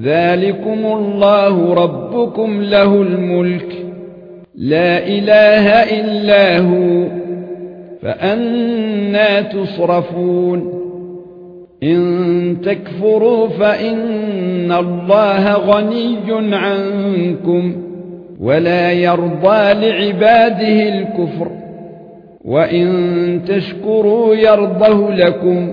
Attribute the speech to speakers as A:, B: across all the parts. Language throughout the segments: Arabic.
A: ذلكم الله ربكم له الملك لا اله الا هو فأنا تصرفون ان تكفروا فان الله غني عنكم ولا يرضى لعباده الكفر وان تشكروا يرضه لكم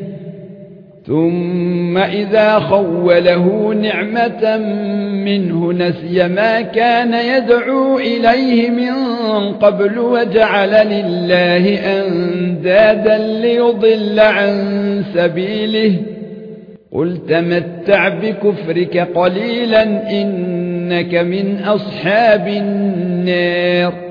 A: ثُمَّ إِذَا خَوَّلَهُ نِعْمَةً مِنْهُ نَسِيَ مَا كَانَ يَدْعُو إِلَيْهِ مِنْ قَبْلُ وَجَعَلَ لِلَّهِ أَنْدَادًا لِيُضِلَّ عَنْ سَبِيلِهِ. قُلْ تَمَتَّعْ بِكُفْرِكَ قَلِيلًا إِنَّكَ مِنْ أَصْحَابِ النَّارِ.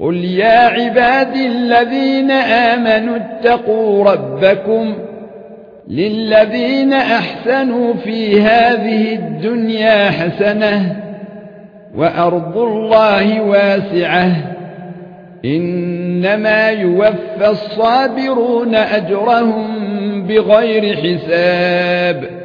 A: قل يا عبادي الذين امنوا اتقوا ربكم للذين احسنوا في هذه الدنيا حسنه وارض الله واسعه انما يوفى الصابرون اجرهم بغير حساب